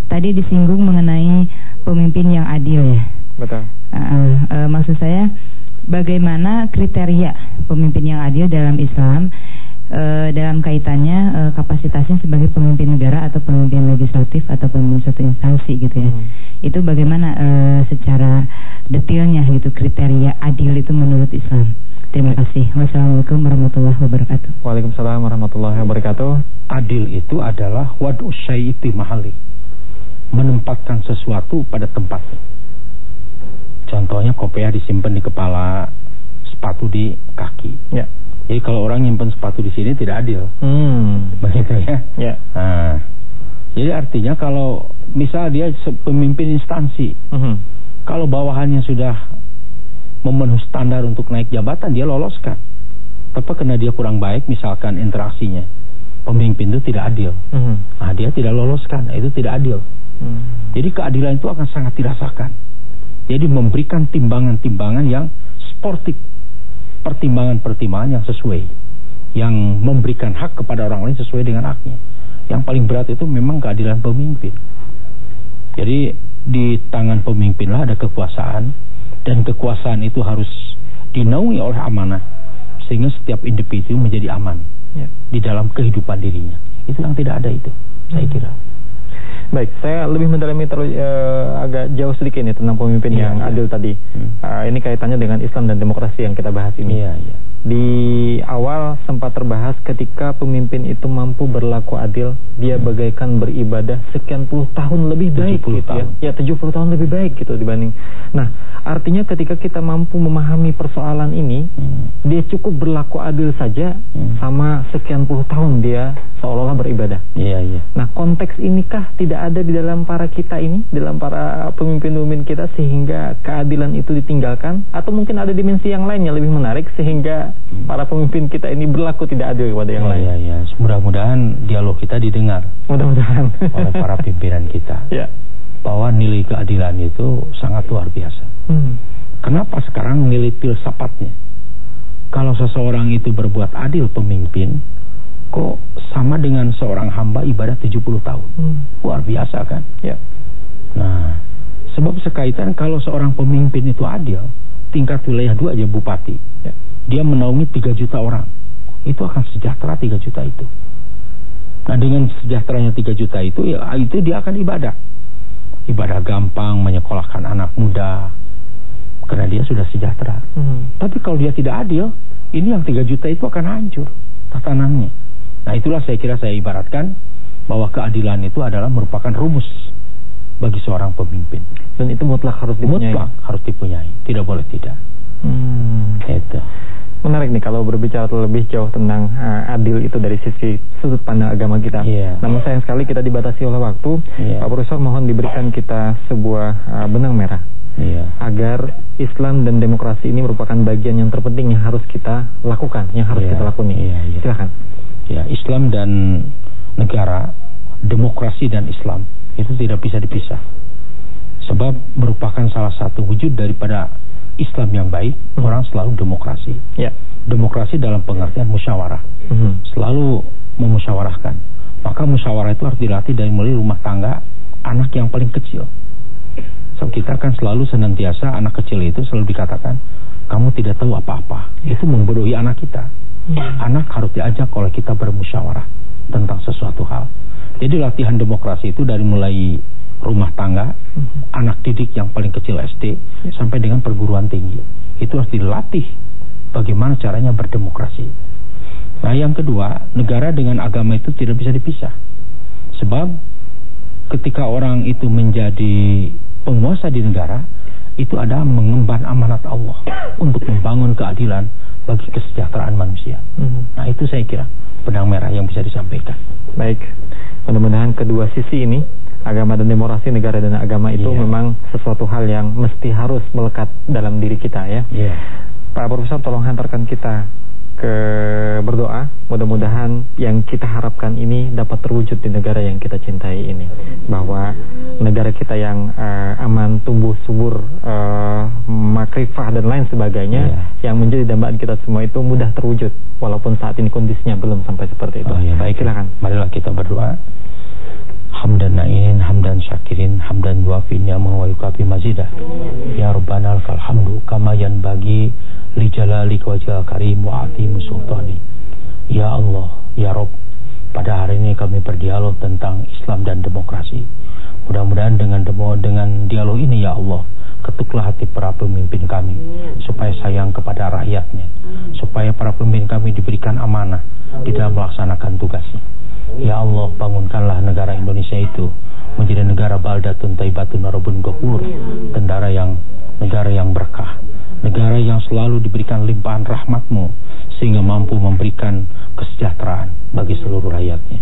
[SPEAKER 9] Tadi disinggung mengenai pemimpin yang adil ya.
[SPEAKER 2] Betul.
[SPEAKER 9] Uh, uh, maksud saya, bagaimana kriteria pemimpin yang adil dalam Islam? E, dalam kaitannya e, kapasitasnya sebagai pemimpin negara atau pemimpin legislatif atau pemimpin suatu instansi gitu ya. Hmm. Itu bagaimana e, secara detailnya gitu kriteria adil itu menurut Islam. Terima kasih. Wassalamualaikum warahmatullahi wabarakatuh.
[SPEAKER 2] Waalaikumsalam warahmatullahi wabarakatuh.
[SPEAKER 3] Adil itu adalah wadu syai'iti mahali. Menempatkan sesuatu pada tempatnya. Contohnya kopiah disimpan di kepala, sepatu di kaki. Ya jadi kalau orang nyimpen sepatu di sini tidak adil. Hmm. Begitu ya. Ya. Nah, jadi artinya kalau misal dia pemimpin instansi, uh -huh. kalau bawahannya sudah memenuhi standar untuk naik jabatan, dia loloskan. Tapi karena dia kurang baik, misalkan interaksinya, pemimpin itu tidak adil. Uh -huh. Nah, dia tidak loloskan, itu tidak adil. Uh Jadi keadilan itu akan sangat dirasakan. Jadi memberikan timbangan-timbangan yang sportif pertimbangan-pertimbangan yang sesuai yang memberikan hak kepada orang lain sesuai dengan haknya. Yang paling berat itu memang keadilan pemimpin. Jadi di tangan pemimpinlah ada kekuasaan dan kekuasaan itu harus dinaungi oleh amanah sehingga setiap individu menjadi aman ya. di dalam kehidupan dirinya. Itu yang tidak ada itu saya kira
[SPEAKER 2] Baik, saya lebih mendalami terus uh, agak jauh sedikit nih tentang pemimpin ya, yang ya. adil tadi. Hmm. Uh, ini kaitannya dengan Islam dan demokrasi yang kita bahas ini.
[SPEAKER 3] Ya, ya.
[SPEAKER 2] Di awal sempat terbahas ketika pemimpin itu mampu berlaku adil, dia bagaikan beribadah sekian puluh tahun lebih baik gitu ya. tahun. ya. Ya, 70 tahun lebih baik gitu dibanding. Nah, artinya ketika kita mampu memahami persoalan ini, hmm. dia cukup berlaku adil saja hmm. sama sekian puluh tahun dia seolah-olah beribadah.
[SPEAKER 3] Iya, iya.
[SPEAKER 2] Nah, konteks inikah tidak ada di dalam para kita ini, dalam para pemimpin-pemimpin kita sehingga keadilan itu ditinggalkan atau mungkin ada dimensi yang lain yang lebih menarik sehingga. Para pemimpin kita ini berlaku tidak adil kepada yang
[SPEAKER 3] ya,
[SPEAKER 2] lain.
[SPEAKER 3] Iya, iya. Mudah-mudahan dialog kita didengar.
[SPEAKER 2] Mudah-mudahan
[SPEAKER 3] oleh para pimpinan kita.
[SPEAKER 2] Ya.
[SPEAKER 3] Bahwa nilai keadilan itu sangat luar biasa. Hmm. Kenapa sekarang nilai filsafatnya? Kalau seseorang itu berbuat adil pemimpin, kok sama dengan seorang hamba ibadah 70 tahun. Hmm. Luar biasa kan?
[SPEAKER 2] Ya.
[SPEAKER 3] Nah, sebab sekaitan kalau seorang pemimpin itu adil, tingkat wilayah dua aja bupati. Ya dia menaungi 3 juta orang. Itu akan sejahtera 3 juta itu. Nah dengan sejahteranya 3 juta itu ya itu dia akan ibadah. Ibadah gampang menyekolahkan anak muda karena dia sudah sejahtera. Hmm. Tapi kalau dia tidak adil, ini yang 3 juta itu akan hancur tatanannya. Nah itulah saya kira saya ibaratkan bahwa keadilan itu adalah merupakan rumus bagi seorang pemimpin.
[SPEAKER 2] Dan itu mutlak harus dipunyai.
[SPEAKER 3] Mutlak harus dipunyai, tidak boleh tidak.
[SPEAKER 2] Hmm. Itu. Menarik nih kalau berbicara lebih jauh tentang uh, adil itu dari sisi sudut pandang agama kita.
[SPEAKER 3] Yeah.
[SPEAKER 2] Namun sayang sekali kita dibatasi oleh waktu. Yeah. Pak Profesor mohon diberikan kita sebuah uh, benang merah.
[SPEAKER 3] Yeah.
[SPEAKER 2] Agar Islam dan demokrasi ini merupakan bagian yang terpenting yang harus kita lakukan, yang harus yeah. kita lakukan.
[SPEAKER 3] Yeah, yeah.
[SPEAKER 2] Silakan.
[SPEAKER 3] Ya, Islam dan negara, demokrasi dan Islam itu tidak bisa dipisah. Sebab merupakan salah satu wujud daripada Islam yang baik, hmm. orang selalu demokrasi. Ya. Demokrasi dalam pengertian musyawarah. Hmm. Selalu memusyawarahkan. Maka musyawarah itu harus dilatih dari mulai rumah tangga anak yang paling kecil. So, kita kan selalu senantiasa anak kecil itu selalu dikatakan kamu tidak tahu apa-apa. Ya. Itu membodohi anak kita. Ya. Anak harus diajak kalau kita bermusyawarah tentang sesuatu hal. Jadi latihan demokrasi itu dari mulai rumah tangga, hmm. anak didik yang paling kecil SD ya. sampai dengan perguruan tinggi. Itu harus dilatih bagaimana caranya berdemokrasi. Nah, yang kedua, negara dengan agama itu tidak bisa dipisah. Sebab ketika orang itu menjadi penguasa di negara, itu ada mengemban amanat Allah untuk membangun keadilan bagi kesejahteraan manusia. Hmm. Nah, itu saya kira benang merah yang bisa disampaikan.
[SPEAKER 2] Baik. Mudah-mudahan kedua sisi ini agama dan demokrasi negara dan agama itu yeah. memang sesuatu hal yang mesti harus melekat dalam diri kita ya. Yeah. Pak Profesor tolong hantarkan kita ke berdoa mudah-mudahan yang kita harapkan ini dapat terwujud di negara yang kita cintai ini bahwa negara kita yang uh, aman tumbuh subur uh, makrifah dan lain sebagainya yeah. yang menjadi dambaan kita semua itu mudah terwujud walaupun saat ini kondisinya belum sampai seperti itu.
[SPEAKER 3] Oh, ya, baik silakan. Marilah kita berdoa. Hamdan na'in, hamdan syakirin, hamdan wafi ni'amah wa yukafi mazidah. Ya Rabbana lakal hamdu kama bagi li jalalik wajah karim wa atim sultani. Ya Allah, ya Rob, pada hari ini kami berdialog tentang Islam dan demokrasi. Mudah-mudahan dengan demo dengan dialog ini ya Allah, ketuklah hati para pemimpin kami supaya sayang kepada rakyatnya, supaya para pemimpin kami diberikan amanah dalam melaksanakan tugasnya. Ya Allah bangunkanlah negara Indonesia itu menjadi negara baldatun taibatun narobun gopur negara yang negara yang berkah. Negara yang selalu diberikan limpahan rahmatmu sehingga mampu memberikan kesejahteraan bagi seluruh rakyatnya.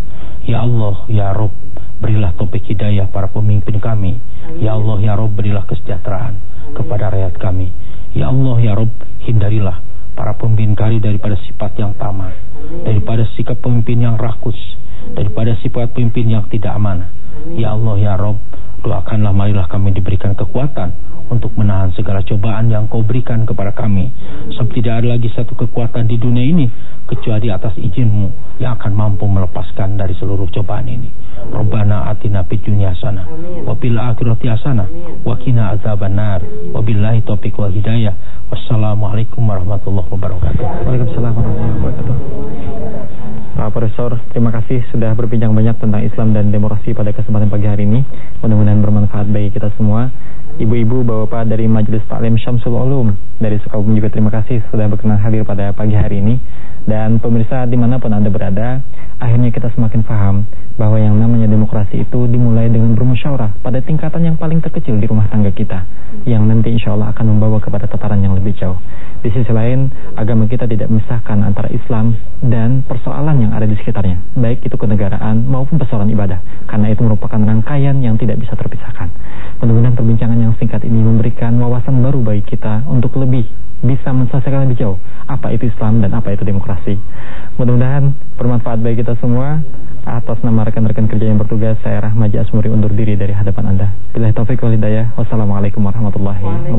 [SPEAKER 3] Ya Allah Ya Rob berilah topik hidayah para pemimpin kami. Ya Allah Ya Rob berilah kesejahteraan kepada rakyat kami. Ya Allah Ya Rob hindarilah para pemimpin kami daripada sifat yang tamak daripada sikap pemimpin yang rakus daripada sifat pemimpin yang tidak amanah. Ya Allah ya Rob, doakanlah marilah kami diberikan kekuatan untuk menahan segala cobaan yang kau berikan kepada kami. Sebab tidak ada lagi satu kekuatan di dunia ini kecuali atas izinmu yang akan mampu melepaskan dari seluruh cobaan ini. Rabbana atina fid dunya hasanah wa fil akhirati hasanah wa qina adzabannar. Wabillahi taufik wal hidayah. Wassalamualaikum warahmatullahi wabarakatuh.
[SPEAKER 2] Waalaikumsalam warahmatullahi wabarakatuh. Pak Profesor, terima kasih sudah berbincang banyak tentang Islam dan demokrasi pada kesempatan pagi hari ini. Mudah-mudahan bermanfaat bagi kita semua. Ibu-ibu, bapak-bapak dari Majelis Taklim Syamsul Ulum dari Sukabumi juga terima kasih sudah berkenan hadir pada pagi hari ini. Dan pemirsa di mana pun Anda berada, akhirnya kita semakin paham bahwa yang namanya demokrasi itu dimulai dengan bermusyawarah pada tingkatan yang paling terkecil di rumah tangga kita yang nanti insya Allah akan membawa kepada tataran yang lebih jauh. Di sisi lain, agama kita tidak memisahkan antara Islam dan persoalan yang ada di sekitarnya, baik itu kenegaraan maupun persoalan ibadah, karena itu merupakan rangkaian yang tidak bisa terpisahkan. Mudah-mudahan perbincangan yang singkat ini memberikan wawasan baru bagi kita untuk lebih bisa menselesaikan lebih jauh apa itu Islam dan apa itu demokrasi. Mudah-mudahan bermanfaat bagi kita semua. Atas nama rekan-rekan kerja yang bertugas, saya Rahmaji Asmuri undur diri dari hadapan Anda. Bila taufik wal. Wassalamualaikum warahmatullahi wabarakatuh.